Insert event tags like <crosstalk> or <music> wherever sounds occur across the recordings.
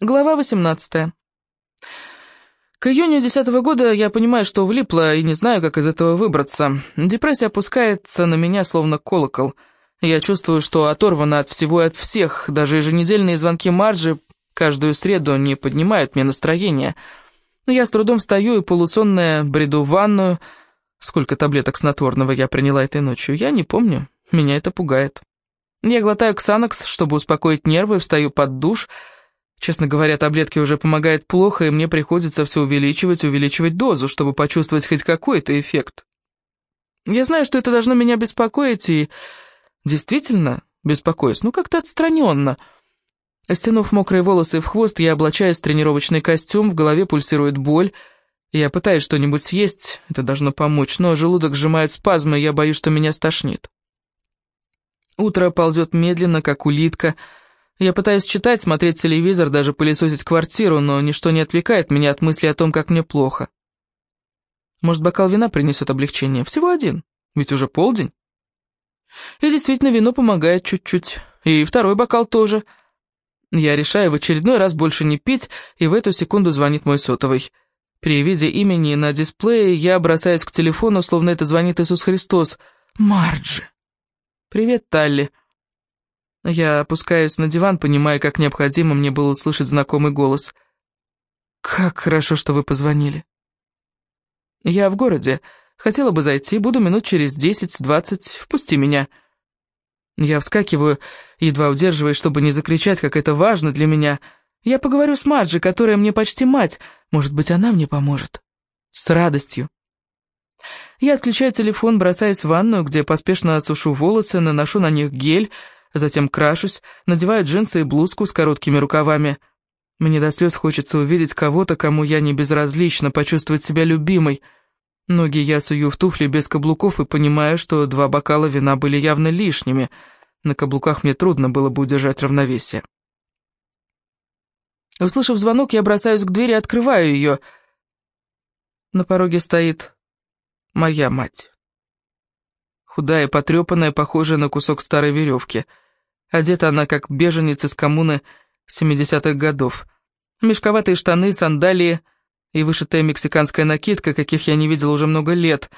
Глава 18. К июню десятого года я понимаю, что влипла и не знаю, как из этого выбраться. Депрессия опускается на меня, словно колокол. Я чувствую, что оторвана от всего и от всех. Даже еженедельные звонки Марджи каждую среду не поднимают мне настроение. Я с трудом встаю и полусонная бреду в ванную. Сколько таблеток снотворного я приняла этой ночью, я не помню. Меня это пугает. Я глотаю ксанокс, чтобы успокоить нервы, встаю под душ — Честно говоря, таблетки уже помогают плохо, и мне приходится все увеличивать увеличивать дозу, чтобы почувствовать хоть какой-то эффект. Я знаю, что это должно меня беспокоить, и действительно беспокоюсь, ну как-то отстраненно. Стянув мокрые волосы в хвост, я облачаюсь в тренировочный костюм, в голове пульсирует боль. Я пытаюсь что-нибудь съесть, это должно помочь, но желудок сжимает спазмы, и я боюсь, что меня стошнит. Утро ползет медленно, как улитка, — я пытаюсь читать, смотреть телевизор, даже пылесосить квартиру, но ничто не отвлекает меня от мысли о том, как мне плохо. Может, бокал вина принесет облегчение? Всего один, ведь уже полдень. И действительно, вино помогает чуть-чуть. И второй бокал тоже. Я решаю в очередной раз больше не пить, и в эту секунду звонит мой сотовый. При виде имени на дисплее я бросаюсь к телефону, словно это звонит Иисус Христос. «Марджи!» «Привет, Талли!» Я опускаюсь на диван, понимая, как необходимо мне было услышать знакомый голос. «Как хорошо, что вы позвонили». «Я в городе. Хотела бы зайти, буду минут через десять-двадцать. Впусти меня». Я вскакиваю, едва удерживаясь, чтобы не закричать, как это важно для меня. Я поговорю с Марджи, которая мне почти мать. Может быть, она мне поможет. С радостью. Я отключаю телефон, бросаюсь в ванную, где поспешно осушу волосы, наношу на них гель, затем крашусь, надеваю джинсы и блузку с короткими рукавами. Мне до слез хочется увидеть кого-то, кому я не безразлична, почувствовать себя любимой. Ноги я сую в туфли без каблуков и понимаю, что два бокала вина были явно лишними. На каблуках мне трудно было бы удержать равновесие. Услышав звонок, я бросаюсь к двери и открываю ее. На пороге стоит моя мать. Худая, потрепанная, похожая на кусок старой веревки — Одета она как беженец из коммуны 70-х годов. Мешковатые штаны, сандалии и вышитая мексиканская накидка, каких я не видел уже много лет.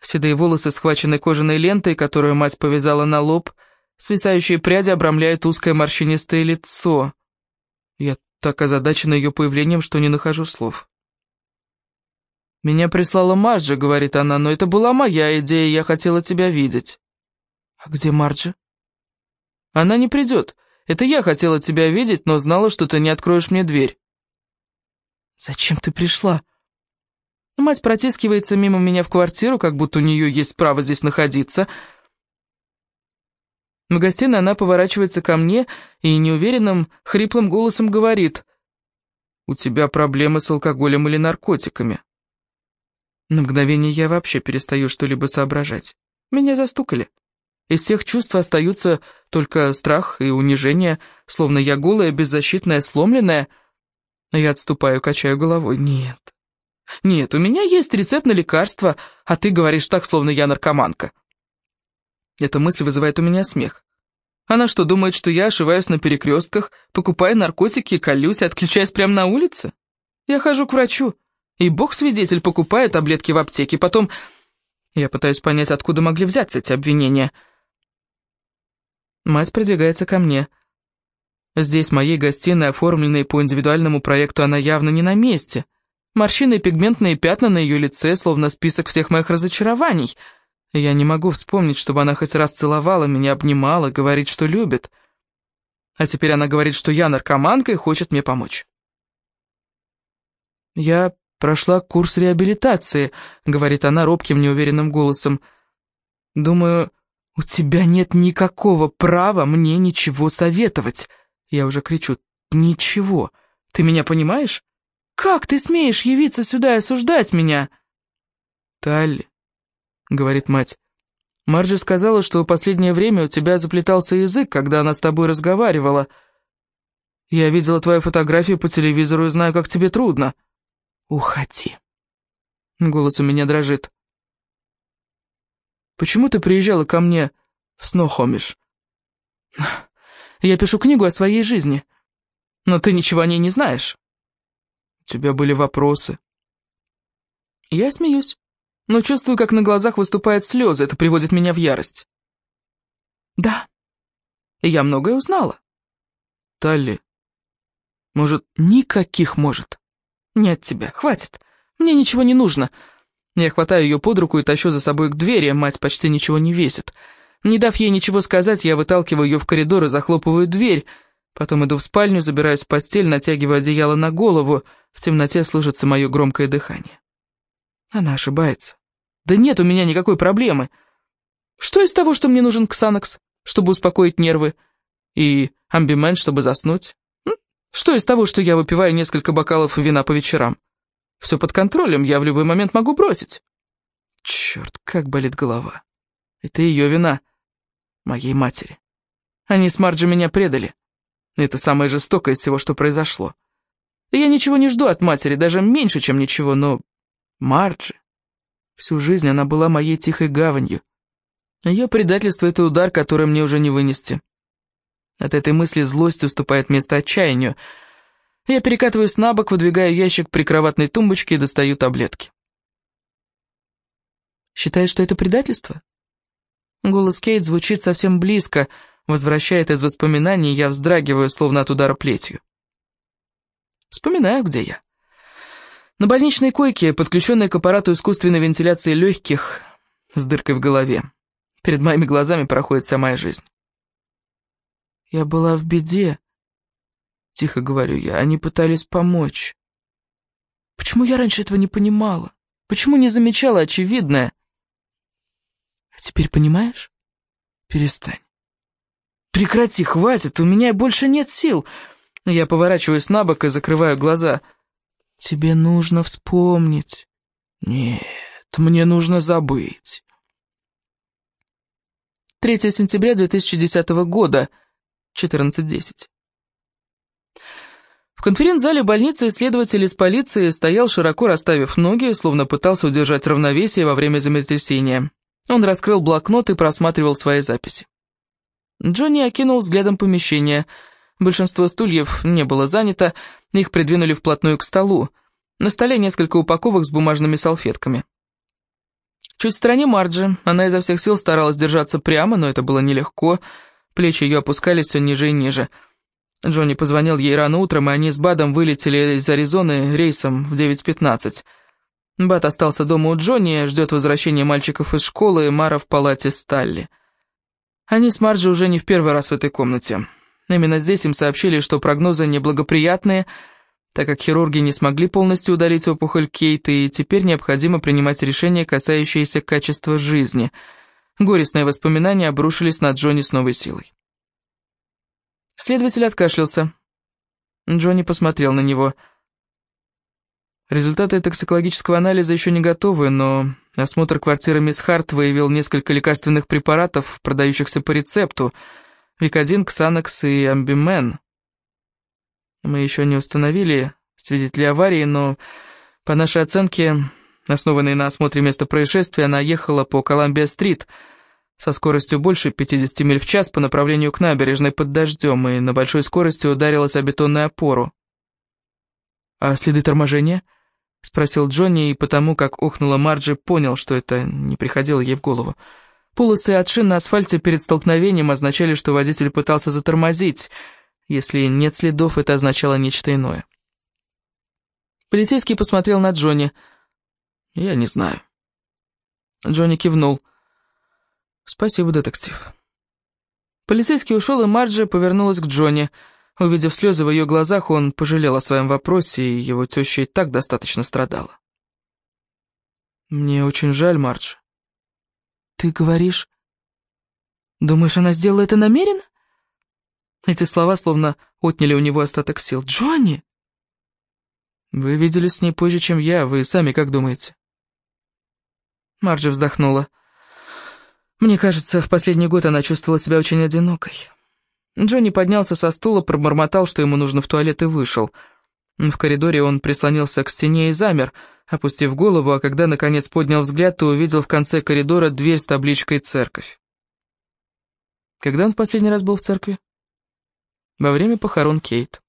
Седые волосы, схвачены кожаной лентой, которую мать повязала на лоб. Свисающие пряди обрамляют узкое морщинистое лицо. Я так озадачена ее появлением, что не нахожу слов. «Меня прислала Марджи», — говорит она, — «но это была моя идея, я хотела тебя видеть». «А где Марджи?» Она не придет. Это я хотела тебя видеть, но знала, что ты не откроешь мне дверь». «Зачем ты пришла?» Мать протискивается мимо меня в квартиру, как будто у нее есть право здесь находиться. В гостиной она поворачивается ко мне и неуверенным, хриплым голосом говорит, «У тебя проблемы с алкоголем или наркотиками». На мгновение я вообще перестаю что-либо соображать. Меня застукали. Из всех чувств остаются только страх и унижение, словно я голая, беззащитная, сломленная. Я отступаю, качаю головой. Нет. Нет, у меня есть рецепт на лекарство, а ты говоришь так, словно я наркоманка. Эта мысль вызывает у меня смех. Она что, думает, что я ошиваюсь на перекрестках, покупаю наркотики, колюсь и отключаюсь прямо на улице? Я хожу к врачу, и бог-свидетель покупаю таблетки в аптеке, потом... Я пытаюсь понять, откуда могли взяться эти обвинения. Мать продвигается ко мне. Здесь, в моей гостиной, оформленной по индивидуальному проекту, она явно не на месте. Морщины и пигментные пятна на ее лице, словно список всех моих разочарований. Я не могу вспомнить, чтобы она хоть раз целовала меня, обнимала, говорит, что любит. А теперь она говорит, что я наркоманка и хочет мне помочь. «Я прошла курс реабилитации», — говорит она робким, неуверенным голосом. «Думаю, «У тебя нет никакого права мне ничего советовать!» Я уже кричу «Ничего! Ты меня понимаешь? Как ты смеешь явиться сюда и осуждать меня?» «Талли», — говорит мать, — «Марджи сказала, что в последнее время у тебя заплетался язык, когда она с тобой разговаривала. Я видела твою фотографию по телевизору и знаю, как тебе трудно». «Уходи». Голос у меня дрожит. Почему ты приезжала ко мне в Снохомиш? Я пишу книгу о своей жизни. Но ты ничего о ней не знаешь. У тебя были вопросы. Я смеюсь, но чувствую, как на глазах выступают слезы, это приводит меня в ярость. Да, я многое узнала. Талли, может, никаких может? Нет тебя, хватит, мне ничего не нужно. Я хватаю ее под руку и тащу за собой к двери, мать почти ничего не весит. Не дав ей ничего сказать, я выталкиваю ее в коридор и захлопываю дверь. Потом иду в спальню, забираюсь в постель, натягиваю одеяло на голову. В темноте слышится мое громкое дыхание. Она ошибается. Да нет у меня никакой проблемы. Что из того, что мне нужен ксанокс, чтобы успокоить нервы, и амбимен, чтобы заснуть? Что из того, что я выпиваю несколько бокалов вина по вечерам? Все под контролем, я в любой момент могу бросить. Черт, как болит голова. Это ее вина, моей матери. Они с Марджи меня предали. Это самое жестокое из всего, что произошло. Я ничего не жду от матери, даже меньше, чем ничего, но... Марджи... Всю жизнь она была моей тихой гаванью. Ее предательство — это удар, который мне уже не вынести. От этой мысли злость уступает место отчаянию — я перекатываюсь на бок, выдвигаю ящик при кроватной тумбочке и достаю таблетки. «Считаешь, что это предательство?» Голос Кейт звучит совсем близко, возвращает из воспоминаний, я вздрагиваю, словно от удара плетью. Вспоминаю, где я. На больничной койке, подключенной к аппарату искусственной вентиляции легких, с дыркой в голове. Перед моими глазами проходит вся моя жизнь. Я была в беде, Тихо говорю я, они пытались помочь. Почему я раньше этого не понимала? Почему не замечала очевидное? А теперь понимаешь? Перестань. Прекрати, хватит, у меня больше нет сил. Я поворачиваюсь на бок и закрываю глаза. Тебе нужно вспомнить. Нет, мне нужно забыть. 3 сентября 2010 года, 14.10. Конференц-зале больницы исследователь из полиции стоял, широко расставив ноги, словно пытался удержать равновесие во время землетрясения. Он раскрыл блокнот и просматривал свои записи. Джонни окинул взглядом помещение. Большинство стульев не было занято, их придвинули вплотную к столу. На столе несколько упаковок с бумажными салфетками. Чуть в стороне Марджи, она изо всех сил старалась держаться прямо, но это было нелегко. Плечи ее опускались все ниже и ниже. Джонни позвонил ей рано утром, и они с Бадом вылетели из Аризоны рейсом в 9.15. Бад остался дома у Джонни, ждет возвращения мальчиков из школы, и Мара в палате Сталли. Они с Марджи уже не в первый раз в этой комнате. Именно здесь им сообщили, что прогнозы неблагоприятные, так как хирурги не смогли полностью удалить опухоль Кейта, и теперь необходимо принимать решения, касающиеся качества жизни. Горестные воспоминания обрушились на Джонни с новой силой. Следователь откашлялся. Джонни посмотрел на него. Результаты токсикологического анализа еще не готовы, но осмотр квартиры мисс Харт выявил несколько лекарственных препаратов, продающихся по рецепту. Викодин, Ксанакс и Амбимен. Мы еще не установили свидетелей аварии, но по нашей оценке, основанной на осмотре места происшествия, она ехала по Коламбия-стрит — со скоростью больше 50 миль в час по направлению к набережной под дождем и на большой скорости ударилась о бетонную опору. «А следы торможения?» — спросил Джонни, и потому как охнула Марджи, понял, что это не приходило ей в голову. Полосы от шин на асфальте перед столкновением означали, что водитель пытался затормозить. Если нет следов, это означало нечто иное. Полицейский посмотрел на Джонни. «Я не знаю». Джонни кивнул. «Спасибо, детектив». Полицейский ушел, и Марджи повернулась к Джонни. Увидев слезы в ее глазах, он пожалел о своем вопросе, и его теща и так достаточно страдала. «Мне очень жаль, Мардж». «Ты говоришь...» «Думаешь, она сделала это намеренно?» Эти слова словно отняли у него остаток сил. «Джонни!» «Вы виделись с ней позже, чем я, вы сами как думаете?» Марджи вздохнула. Мне кажется, в последний год она чувствовала себя очень одинокой. Джонни поднялся со стула, пробормотал, что ему нужно в туалет, и вышел. В коридоре он прислонился к стене и замер, опустив голову, а когда, наконец, поднял взгляд, то увидел в конце коридора дверь с табличкой «Церковь». Когда он в последний раз был в церкви? Во время похорон Кейт.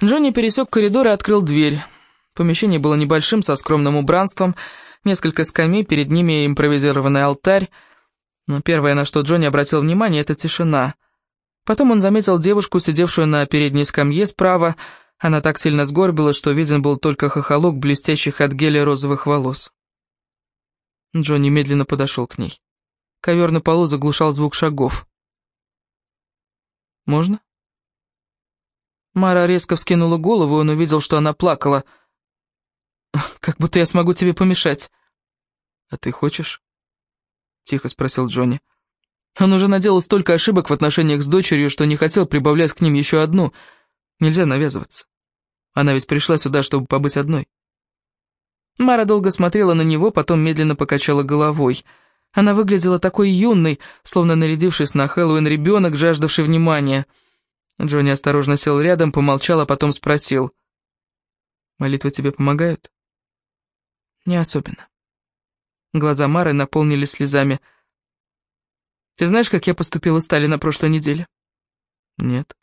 Джонни пересек коридор и открыл дверь. Помещение было небольшим, со скромным убранством, несколько скамей, перед ними импровизированный алтарь. Но первое, на что Джонни обратил внимание, это тишина. Потом он заметил девушку, сидевшую на передней скамье справа. Она так сильно сгорбилась, что виден был только хохолок блестящих от геля розовых волос. Джонни медленно подошел к ней. Ковер на полу заглушал звук шагов. «Можно?» Мара резко вскинула голову, и он увидел, что она плакала. <laughs> «Как будто я смогу тебе помешать». «А ты хочешь?» — тихо спросил Джонни. Он уже наделал столько ошибок в отношениях с дочерью, что не хотел прибавлять к ним еще одну. Нельзя навязываться. Она ведь пришла сюда, чтобы побыть одной. Мара долго смотрела на него, потом медленно покачала головой. Она выглядела такой юной, словно нарядившись на Хэллоуин ребенок, жаждавший внимания. Джонни осторожно сел рядом, помолчал, а потом спросил. «Молитвы тебе помогают?» «Не особенно». Глаза Мары наполнились слезами. Ты знаешь, как я поступила с Тали на прошлой неделе?» «Нет».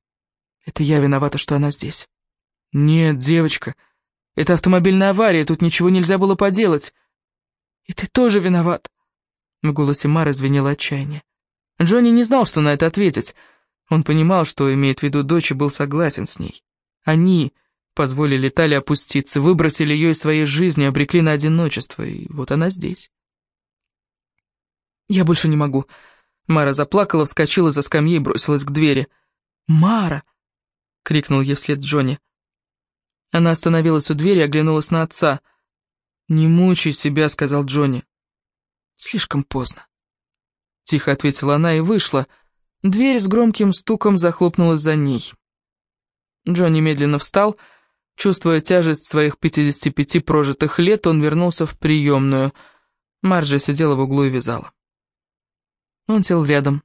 «Это я виновата, что она здесь». «Нет, девочка, это автомобильная авария, тут ничего нельзя было поделать». «И ты тоже виноват». В голосе Мары звенело отчаяние. Джонни не знал, что на это ответить. Он понимал, что имеет в виду дочь и был согласен с ней. Они позволили Тали опуститься, выбросили ее из своей жизни, обрекли на одиночество, и вот она здесь. «Я больше не могу», Мара заплакала, вскочила за скамьи и бросилась к двери. «Мара!» — крикнул ей вслед Джонни. Она остановилась у двери и оглянулась на отца. «Не мучай себя», — сказал Джонни. «Слишком поздно». Тихо ответила она и вышла. Дверь с громким стуком захлопнулась за ней. Джонни медленно встал. Чувствуя тяжесть своих 55 прожитых лет, он вернулся в приемную. Марджи сидела в углу и вязала. Он сел рядом.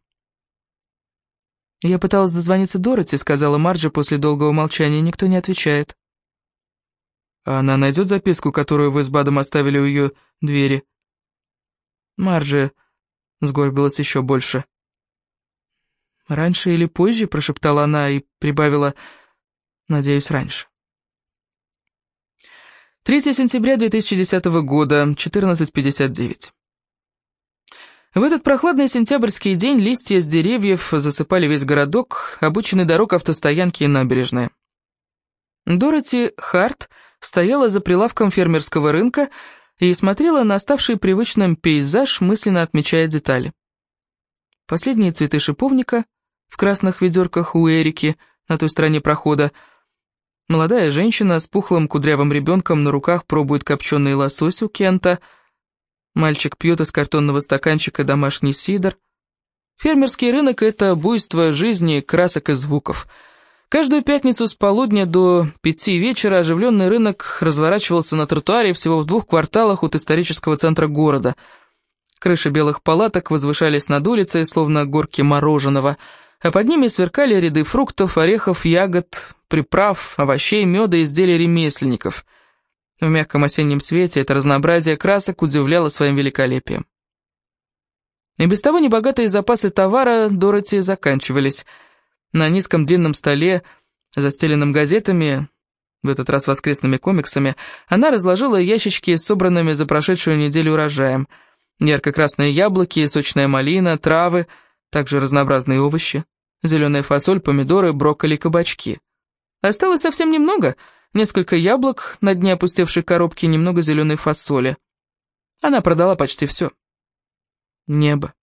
«Я пыталась дозвониться Дороти», — сказала Марджи после долгого молчания. «Никто не отвечает». «А она найдет записку, которую вы с Бадом оставили у ее двери?» Марджи сгорбилась еще больше. «Раньше или позже?» — прошептала она и прибавила «надеюсь, раньше». 3 сентября 2010 года, 14.59. В этот прохладный сентябрьский день листья с деревьев засыпали весь городок, обочины дорог, автостоянки и набережные. Дороти Харт стояла за прилавком фермерского рынка и смотрела на оставший привычным пейзаж, мысленно отмечая детали. Последние цветы шиповника в красных ведерках у Эрики на той стороне прохода. Молодая женщина с пухлым кудрявым ребенком на руках пробует копченый лосось у Кента — Мальчик пьет из картонного стаканчика домашний сидр. Фермерский рынок — это буйство жизни, красок и звуков. Каждую пятницу с полудня до пяти вечера оживленный рынок разворачивался на тротуаре всего в двух кварталах от исторического центра города. Крыши белых палаток возвышались над улицей, словно горки мороженого, а под ними сверкали ряды фруктов, орехов, ягод, приправ, овощей, меда и изделий ремесленников — в мягком осеннем свете это разнообразие красок удивляло своим великолепием. И без того небогатые запасы товара Дороти заканчивались. На низком длинном столе, застеленном газетами, в этот раз воскресными комиксами, она разложила ящички с собранными за прошедшую неделю урожаем. Ярко-красные яблоки, сочная малина, травы, также разнообразные овощи, зеленая фасоль, помидоры, брокколи, кабачки. Осталось совсем немного — несколько яблок, на дне опустевшей коробки немного зеленой фасоли. Она продала почти все. Небо.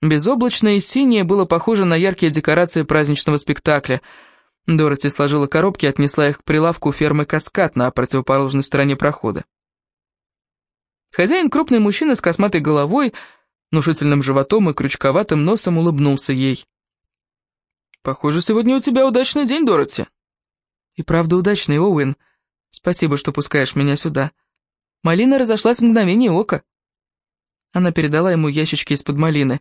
Безоблачное и синее было похоже на яркие декорации праздничного спектакля. Дороти сложила коробки и отнесла их к прилавку фермы «Каскад» на противоположной стороне прохода. Хозяин, крупный мужчина с косматой головой, внушительным животом и крючковатым носом улыбнулся ей. «Похоже, сегодня у тебя удачный день, Дороти». И правда удачный, Оуэн. Спасибо, что пускаешь меня сюда. Малина разошлась в мгновение ока. Она передала ему ящички из-под малины.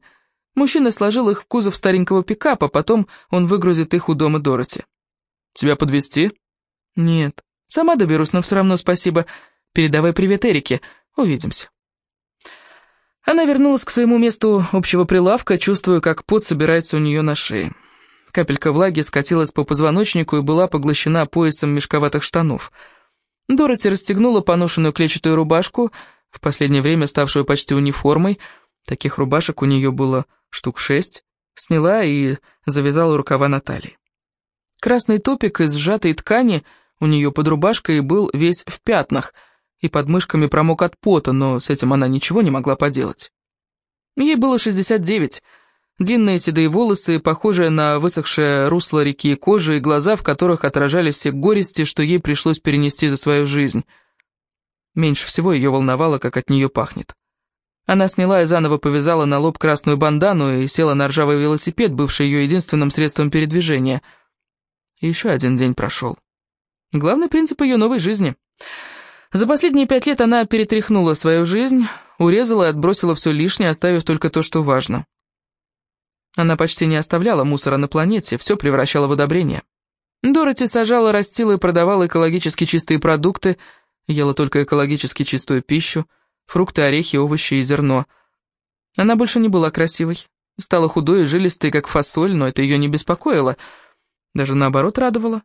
Мужчина сложил их в кузов старенького пикапа, потом он выгрузит их у дома Дороти. «Тебя подвезти? «Нет, сама доберусь, но все равно спасибо. Передавай привет Эрике. Увидимся». Она вернулась к своему месту общего прилавка, чувствуя, как пот собирается у нее на шее. Капелька влаги скатилась по позвоночнику и была поглощена поясом мешковатых штанов. Дороти расстегнула поношенную клетчатую рубашку, в последнее время ставшую почти униформой. Таких рубашек у нее было штук шесть. Сняла и завязала рукава на талии. Красный топик из сжатой ткани у нее под рубашкой был весь в пятнах, и под мышками промок от пота, но с этим она ничего не могла поделать. Ей было 69, длинные седые волосы, похожие на высохшее русло реки кожи и глаза, в которых отражали все горести, что ей пришлось перенести за свою жизнь. Меньше всего ее волновало, как от нее пахнет. Она сняла и заново повязала на лоб красную бандану и села на ржавый велосипед, бывший ее единственным средством передвижения. Еще один день прошел. Главный принцип ее новой жизни. За последние пять лет она перетряхнула свою жизнь, урезала и отбросила все лишнее, оставив только то, что важно. Она почти не оставляла мусора на планете, все превращала в удобрение. Дороти сажала, растила и продавала экологически чистые продукты, ела только экологически чистую пищу, фрукты, орехи, овощи и зерно. Она больше не была красивой. Стала худой и жилистой, как фасоль, но это ее не беспокоило. Даже наоборот радовало.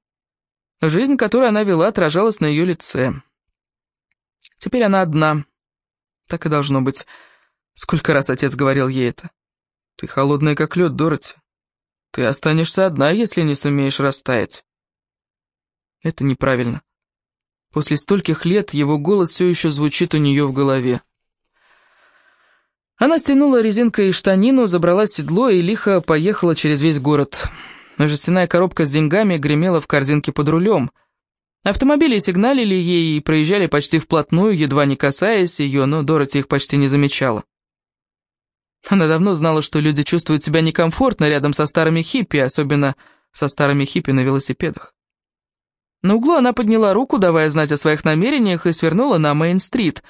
Жизнь, которую она вела, отражалась на ее лице. Теперь она одна. Так и должно быть. Сколько раз отец говорил ей это. «Ты холодная, как лед, Дороти. Ты останешься одна, если не сумеешь растаять». Это неправильно. После стольких лет его голос все еще звучит у нее в голове. Она стянула резинкой штанину, забрала седло и лихо поехала через весь город. Жестяная коробка с деньгами гремела в корзинке под рулем. Автомобили сигналили ей и проезжали почти вплотную, едва не касаясь ее, но Дороти их почти не замечала. Она давно знала, что люди чувствуют себя некомфортно рядом со старыми хиппи, особенно со старыми хиппи на велосипедах. На углу она подняла руку, давая знать о своих намерениях, и свернула на Мейн-стрит.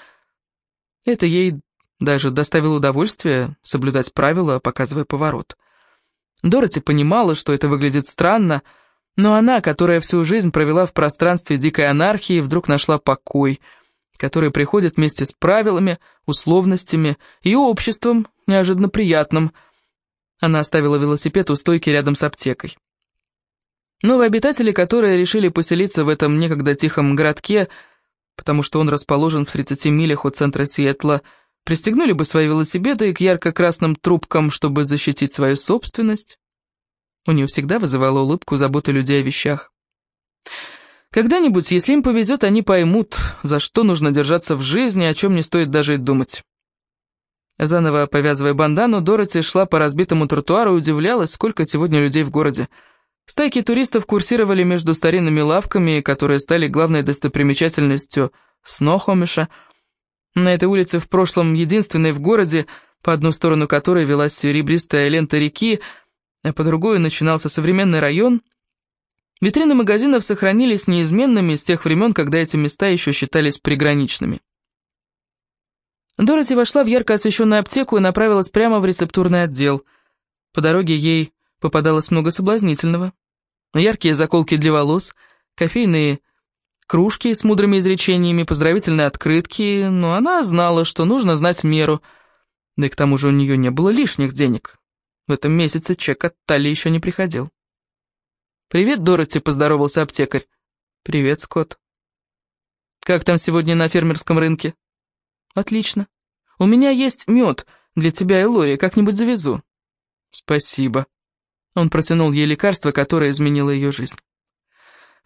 Это ей даже доставило удовольствие соблюдать правила, показывая поворот. Дороти понимала, что это выглядит странно, но она, которая всю жизнь провела в пространстве дикой анархии, вдруг нашла покой, который приходит вместе с правилами, условностями и обществом, неожиданно приятным. Она оставила велосипед у стойки рядом с аптекой. Новые обитатели, которые решили поселиться в этом некогда тихом городке, потому что он расположен в 30 милях от центра Сиэтла, пристегнули бы свои велосипеды к ярко-красным трубкам, чтобы защитить свою собственность. У нее всегда вызывала улыбку забота людей о вещах. Когда-нибудь, если им повезет, они поймут, за что нужно держаться в жизни, о чем не стоит даже и думать. Заново повязывая бандану, Дороти шла по разбитому тротуару и удивлялась, сколько сегодня людей в городе. Стайки туристов курсировали между старинными лавками, которые стали главной достопримечательностью Снохомиша. На этой улице в прошлом единственной в городе, по одну сторону которой велась серебристая лента реки, а по другую начинался современный район. Витрины магазинов сохранились неизменными с тех времен, когда эти места еще считались приграничными. Дороти вошла в ярко освещенную аптеку и направилась прямо в рецептурный отдел. По дороге ей попадалось много соблазнительного. Яркие заколки для волос, кофейные кружки с мудрыми изречениями, поздравительные открытки, но она знала, что нужно знать меру. Да и к тому же у нее не было лишних денег. В этом месяце чек от Тали еще не приходил. «Привет, Дороти», — поздоровался аптекарь. «Привет, Скотт». «Как там сегодня на фермерском рынке?» «Отлично. У меня есть мед для тебя и Лори, как-нибудь завезу». «Спасибо», он протянул ей лекарство, которое изменило ее жизнь.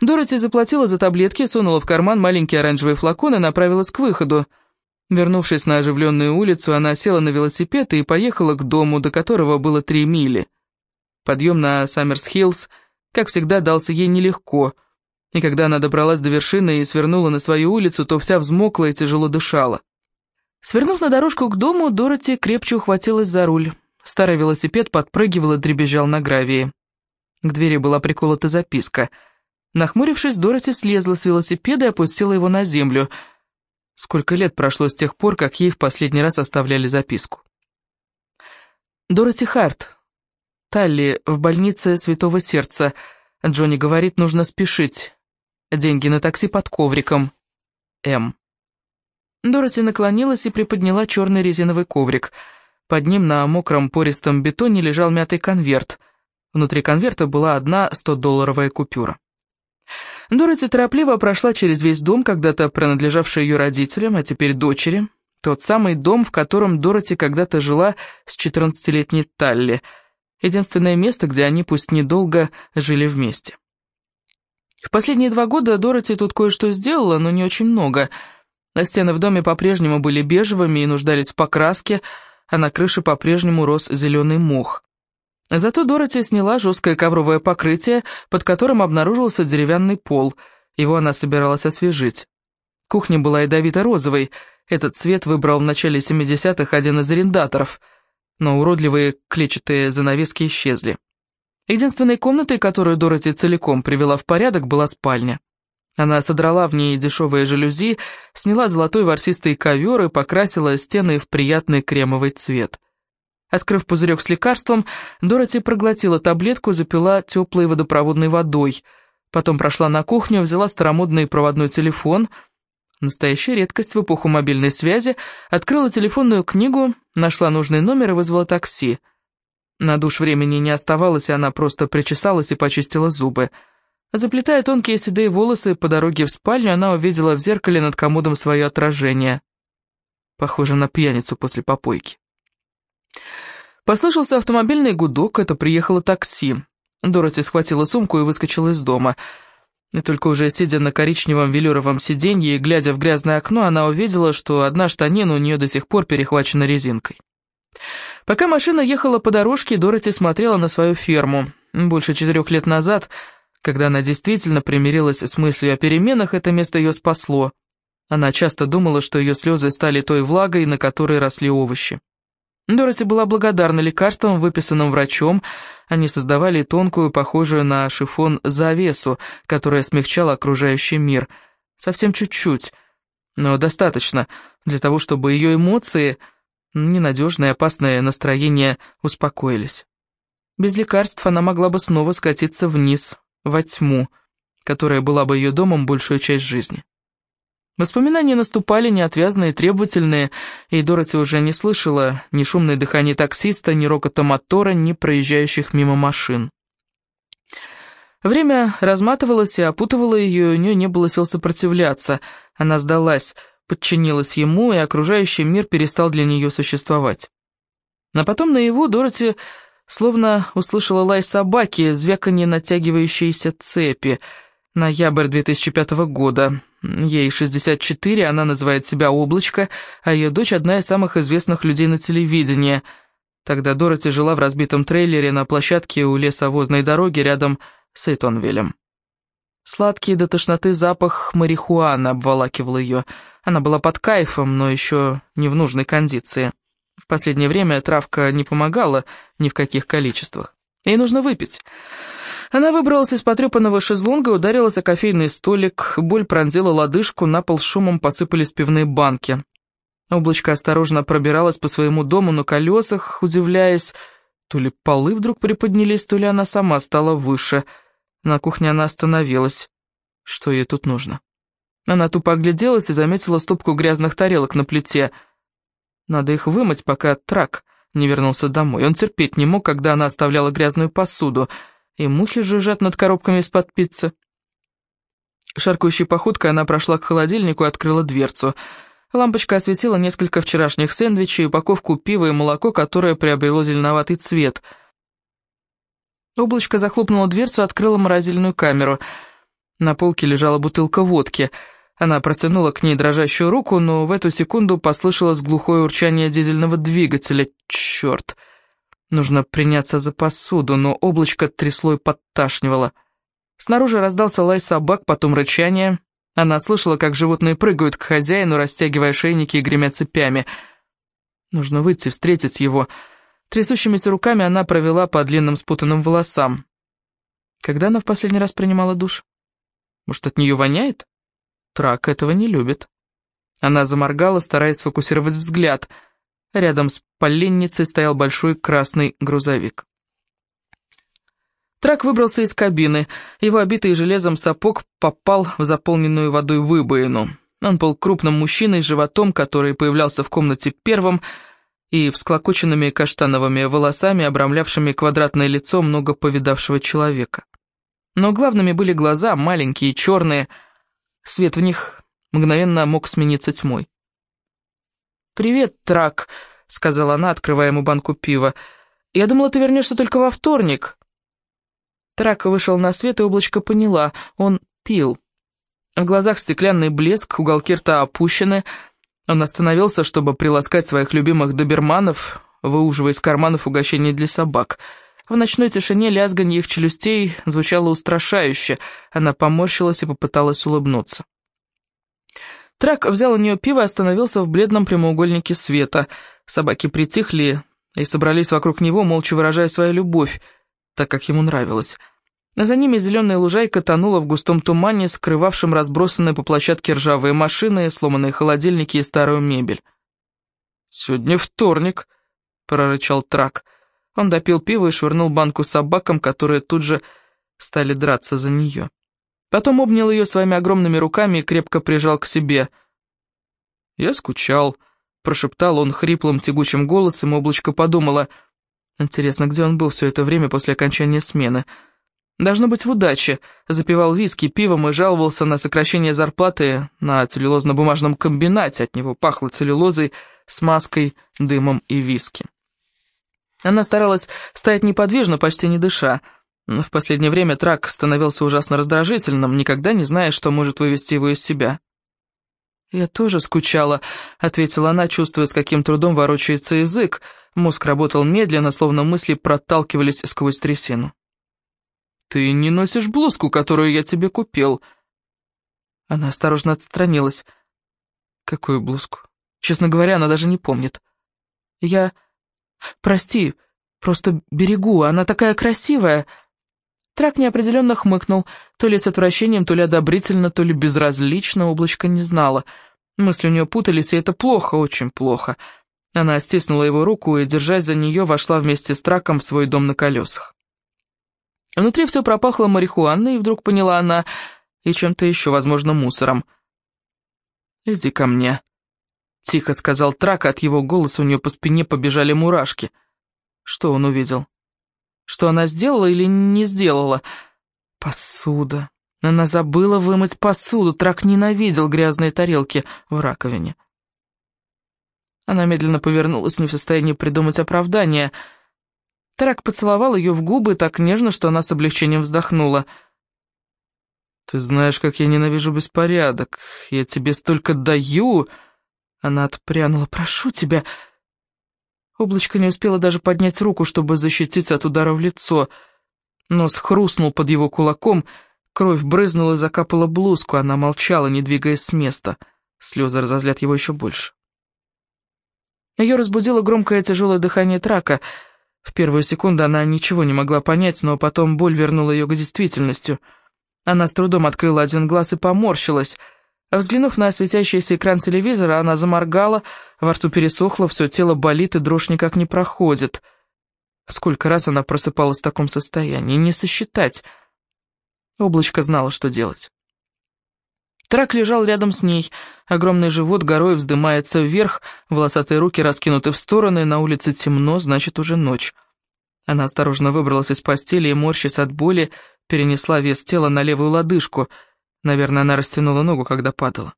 Дороти заплатила за таблетки, сунула в карман маленький оранжевый флакон и направилась к выходу. Вернувшись на оживленную улицу, она села на велосипед и поехала к дому, до которого было три мили. Подъем на Саммерс-Хиллз, как всегда, дался ей нелегко, и когда она добралась до вершины и свернула на свою улицу, то вся взмокла и тяжело дышала. Свернув на дорожку к дому, Дороти крепче ухватилась за руль. Старый велосипед подпрыгивал и дребезжал на гравии. К двери была приколота записка. Нахмурившись, Дороти слезла с велосипеда и опустила его на землю. Сколько лет прошло с тех пор, как ей в последний раз оставляли записку. Дороти Харт. Талли в больнице Святого Сердца. Джонни говорит, нужно спешить. Деньги на такси под ковриком. М. Дороти наклонилась и приподняла черный резиновый коврик — под ним на мокром пористом бетоне лежал мятый конверт. Внутри конверта была одна 100-долларовая купюра. Дороти торопливо прошла через весь дом, когда-то принадлежавший ее родителям, а теперь дочери. Тот самый дом, в котором Дороти когда-то жила с 14-летней Талли. Единственное место, где они, пусть недолго, жили вместе. В последние два года Дороти тут кое-что сделала, но не очень много. Стены в доме по-прежнему были бежевыми и нуждались в покраске, а на крыше по-прежнему рос зеленый мох. Зато Дороти сняла жесткое ковровое покрытие, под которым обнаружился деревянный пол. Его она собиралась освежить. Кухня была ядовито-розовой. Этот цвет выбрал в начале 70-х один из арендаторов, но уродливые клетчатые занавески исчезли. Единственной комнатой, которую Дороти целиком привела в порядок, была спальня. Она содрала в ней дешевые жалюзи, сняла золотой ворсистый ковер и покрасила стены в приятный кремовый цвет. Открыв пузырек с лекарством, Дороти проглотила таблетку, запила теплой водопроводной водой. Потом прошла на кухню, взяла старомодный проводной телефон, настоящая редкость в эпоху мобильной связи, открыла телефонную книгу, нашла нужный номер и вызвала такси. На душ времени не оставалось, и она просто причесалась и почистила зубы. Заплетая тонкие седые волосы по дороге в спальню, она увидела в зеркале над комодом свое отражение. Похоже на пьяницу после попойки. Послышался автомобильный гудок, это приехало такси. Дороти схватила сумку и выскочила из дома. И только уже сидя на коричневом велюровом сиденье и глядя в грязное окно, она увидела, что одна штанина у нее до сих пор перехвачена резинкой. Пока машина ехала по дорожке, Дороти смотрела на свою ферму. Больше четырех лет назад, когда она действительно примирилась с мыслью о переменах, это место ее спасло. Она часто думала, что ее слезы стали той влагой, на которой росли овощи. Дороти была благодарна лекарствам, выписанным врачом. Они создавали тонкую, похожую на шифон завесу, которая смягчала окружающий мир. Совсем чуть-чуть, но достаточно для того, чтобы ее эмоции, ненадежное и опасное настроение, успокоились. Без лекарств она могла бы снова скатиться вниз, во тьму, которая была бы ее домом большую часть жизни. Воспоминания наступали неотвязные требовательные, и Дороти уже не слышала ни шумное дыхание таксиста, ни рокота мотора, ни проезжающих мимо машин. Время разматывалось и опутывало ее, и у нее не было сил сопротивляться. Она сдалась, подчинилась ему, и окружающий мир перестал для нее существовать. А потом наяву Дороти словно услышала лай собаки, звяканье натягивающейся цепи. Ноябрь 2005 года. Ей 64, она называет себя Облачко, а ее дочь одна из самых известных людей на телевидении. Тогда Дороти жила в разбитом трейлере на площадке у лесовозной дороги рядом с Эйтонвиллем. Сладкий до тошноты запах марихуаны обволакивал ее. Она была под кайфом, но еще не в нужной кондиции. В последнее время травка не помогала ни в каких количествах. Ей нужно выпить. Она выбралась из потрепанного шезлонга, ударилась о кофейный столик, боль пронзила лодыжку, на пол шумом посыпались пивные банки. Облачко осторожно пробиралась по своему дому на колесах, удивляясь, то ли полы вдруг приподнялись, то ли она сама стала выше. На кухне она остановилась. Что ей тут нужно? Она тупо огляделась и заметила стопку грязных тарелок на плите. Надо их вымыть, пока трак не вернулся домой. Он терпеть не мог, когда она оставляла грязную посуду — и мухи жужжат над коробками из-под пиццы. Шаркающей походкой она прошла к холодильнику и открыла дверцу. Лампочка осветила несколько вчерашних сэндвичей, упаковку пива и молоко, которое приобрело зеленоватый цвет. Облачко захлопнула дверцу и открыла морозильную камеру. На полке лежала бутылка водки. Она протянула к ней дрожащую руку, но в эту секунду послышалось глухое урчание дизельного двигателя. «Черт!» Нужно приняться за посуду, но облачко трясло и подташнивало. Снаружи раздался лай собак, потом рычание. Она слышала, как животные прыгают к хозяину, растягивая шейники и гремя цепями. Нужно выйти, встретить его. Трясущимися руками она провела по длинным спутанным волосам. Когда она в последний раз принимала душ? Может, от нее воняет? Трак этого не любит. Она заморгала, стараясь сфокусировать взгляд — Рядом с поленницей стоял большой красный грузовик. Трак выбрался из кабины. Его обитый железом сапог попал в заполненную водой выбоину. Он был крупным мужчиной с животом, который появлялся в комнате первым, и всклокоченными каштановыми волосами, обрамлявшими квадратное лицо много повидавшего человека. Но главными были глаза, маленькие, черные. Свет в них мгновенно мог смениться тьмой. «Привет, Трак», — сказала она, открывая ему банку пива. «Я думала, ты вернешься только во вторник». Трак вышел на свет, и облачко поняла. Он пил. В глазах стеклянный блеск, уголки рта опущены. Он остановился, чтобы приласкать своих любимых доберманов, выуживая из карманов угощения для собак. В ночной тишине лязганье их челюстей звучало устрашающе. Она поморщилась и попыталась улыбнуться. Трак взял у нее пиво и остановился в бледном прямоугольнике света. Собаки притихли и собрались вокруг него, молча выражая свою любовь, так как ему нравилось. За ними зеленая лужайка тонула в густом тумане, скрывавшем разбросанные по площадке ржавые машины, сломанные холодильники и старую мебель. «Сегодня вторник», — прорычал Трак. Он допил пиво и швырнул банку собакам, которые тут же стали драться за нее. Потом обнял ее своими огромными руками и крепко прижал к себе. «Я скучал», — прошептал он хриплым тягучим голосом, облачко подумала. «Интересно, где он был все это время после окончания смены?» Должно быть в удаче. Запивал виски пивом и жаловался на сокращение зарплаты на целлюлозно-бумажном комбинате. От него пахло целлюлозой, смазкой, дымом и виски. Она старалась стоять неподвижно, почти не дыша. В последнее время трак становился ужасно раздражительным, никогда не зная, что может вывести его из себя. «Я тоже скучала», — ответила она, чувствуя, с каким трудом ворочается язык. Мозг работал медленно, словно мысли проталкивались сквозь трясину. «Ты не носишь блузку, которую я тебе купил». Она осторожно отстранилась. «Какую блузку? Честно говоря, она даже не помнит. Я... Прости, просто берегу, она такая красивая». Трак неопределенно хмыкнул, то ли с отвращением, то ли одобрительно, то ли безразлично, облачко не знала. Мысли у нее путались, и это плохо, очень плохо. Она стиснула его руку и, держась за нее, вошла вместе с Траком в свой дом на колесах. Внутри все пропахло марихуаной, и вдруг поняла она, и чем-то еще, возможно, мусором. «Иди ко мне», — тихо сказал Трак, от его голоса у нее по спине побежали мурашки. Что он увидел? Что она сделала или не сделала? Посуда. Она забыла вымыть посуду, Трак ненавидел грязные тарелки в раковине. Она медленно повернулась, не в состоянии придумать оправдание — Тарак поцеловал ее в губы так нежно, что она с облегчением вздохнула. «Ты знаешь, как я ненавижу беспорядок. Я тебе столько даю!» Она отпрянула. «Прошу тебя!» Облачко не успела даже поднять руку, чтобы защититься от удара в лицо. Нос хрустнул под его кулаком, кровь брызнула и закапала блузку. Она молчала, не двигаясь с места. Слезы разозлят его еще больше. Ее разбудило громкое тяжелое дыхание трака — в первую секунду она ничего не могла понять, но потом боль вернула ее к действительности. Она с трудом открыла один глаз и поморщилась. Взглянув на светящийся экран телевизора, она заморгала, во рту пересохло, все тело болит и дрожь никак не проходит. Сколько раз она просыпалась в таком состоянии, не сосчитать. Облачко знала, что делать. Трак лежал рядом с ней. Огромный живот горой вздымается вверх, волосатые руки раскинуты в стороны, на улице темно, значит, уже ночь. Она осторожно выбралась из постели и, морщась от боли, перенесла вес тела на левую лодыжку. Наверное, она растянула ногу, когда падала.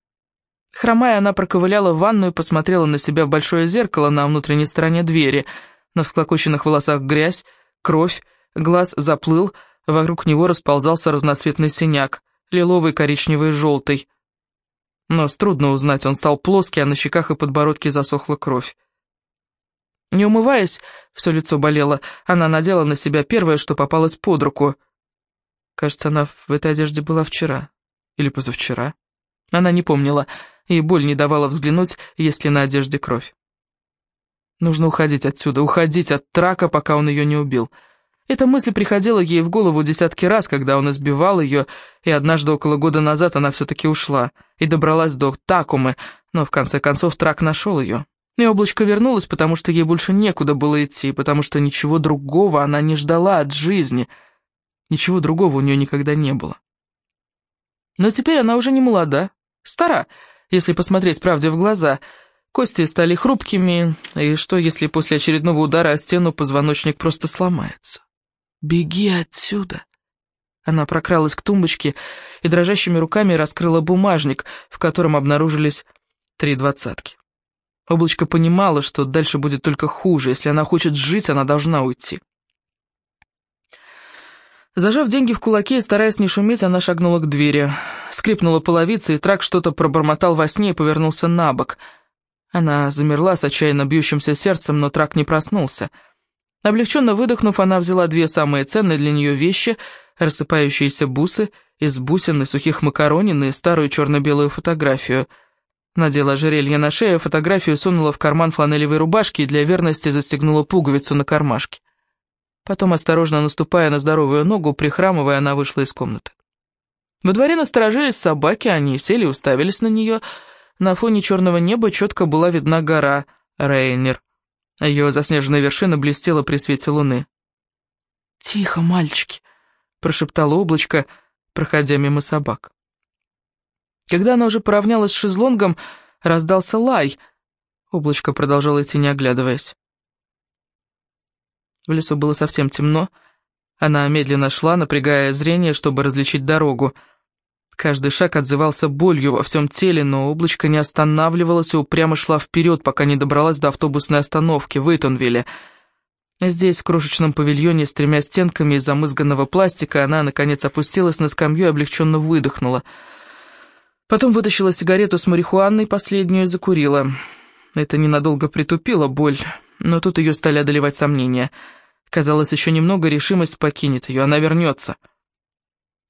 Хромая, она проковыляла в ванную и посмотрела на себя в большое зеркало на внутренней стороне двери. На всклокоченных волосах грязь, кровь, глаз заплыл, вокруг него расползался разноцветный синяк лиловый, коричневый, желтый. Нос трудно узнать, он стал плоский, а на щеках и подбородке засохла кровь. Не умываясь, все лицо болело, она надела на себя первое, что попалось под руку. Кажется, она в этой одежде была вчера. Или позавчера. Она не помнила, и боль не давала взглянуть, есть ли на одежде кровь. Нужно уходить отсюда, уходить от трака, пока он ее не убил. Эта мысль приходила ей в голову десятки раз, когда он избивал ее, и однажды около года назад она все-таки ушла и добралась до Такумы, но в конце концов Трак нашел ее. И облачко вернулось, потому что ей больше некуда было идти, потому что ничего другого она не ждала от жизни. Ничего другого у нее никогда не было. Но теперь она уже не молода, стара, если посмотреть правде в глаза. Кости стали хрупкими, и что, если после очередного удара о стену позвоночник просто сломается? «Беги отсюда!» Она прокралась к тумбочке и дрожащими руками раскрыла бумажник, в котором обнаружились три двадцатки. Облачко понимала, что дальше будет только хуже. Если она хочет жить, она должна уйти. Зажав деньги в кулаке и стараясь не шуметь, она шагнула к двери. Скрипнула половица, и трак что-то пробормотал во сне и повернулся на бок. Она замерла с отчаянно бьющимся сердцем, но трак не проснулся. Облегченно выдохнув, она взяла две самые ценные для нее вещи — рассыпающиеся бусы из бусин и сухих макаронин и старую черно-белую фотографию. Надела ожерелье на шею, фотографию сунула в карман фланелевой рубашки и для верности застегнула пуговицу на кармашке. Потом, осторожно наступая на здоровую ногу, прихрамывая, она вышла из комнаты. Во дворе насторожились собаки, они сели и уставились на нее. На фоне черного неба четко была видна гора Рейнер. Ее заснеженная вершина блестела при свете луны. «Тихо, мальчики!» — прошептало облачко, проходя мимо собак. Когда она уже поравнялась с шезлонгом, раздался лай. Облачко продолжало идти, не оглядываясь. В лесу было совсем темно. Она медленно шла, напрягая зрение, чтобы различить дорогу. Каждый шаг отзывался болью во всем теле, но облачко не останавливалось и упрямо шла вперед, пока не добралась до автобусной остановки в Эйтонвилле. Здесь, в крошечном павильоне с тремя стенками из замызганного пластика, она, наконец, опустилась на скамью и облегченно выдохнула. Потом вытащила сигарету с марихуаной, последнюю, закурила. Это ненадолго притупило боль, но тут ее стали одолевать сомнения. Казалось, еще немного решимость покинет ее, она вернется.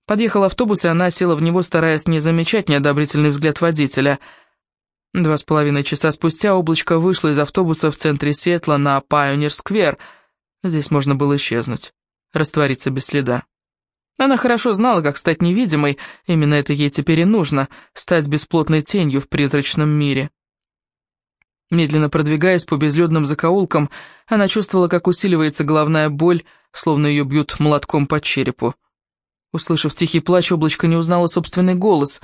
Подъехал автобус, и она села в него, стараясь не замечать неодобрительный взгляд водителя. Два с половиной часа спустя облачко вышло из автобуса в центре Сетла на Пайонер-сквер. Здесь можно было исчезнуть, раствориться без следа. Она хорошо знала, как стать невидимой, именно это ей теперь и нужно, стать бесплотной тенью в призрачном мире. Медленно продвигаясь по безлюдным закоулкам, она чувствовала, как усиливается головная боль, словно ее бьют молотком по черепу. Услышав тихий плач, облачко не узнала собственный голос,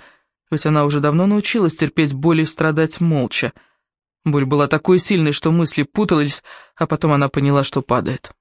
ведь она уже давно научилась терпеть боль и страдать молча. Боль была такой сильной, что мысли путались, а потом она поняла, что падает.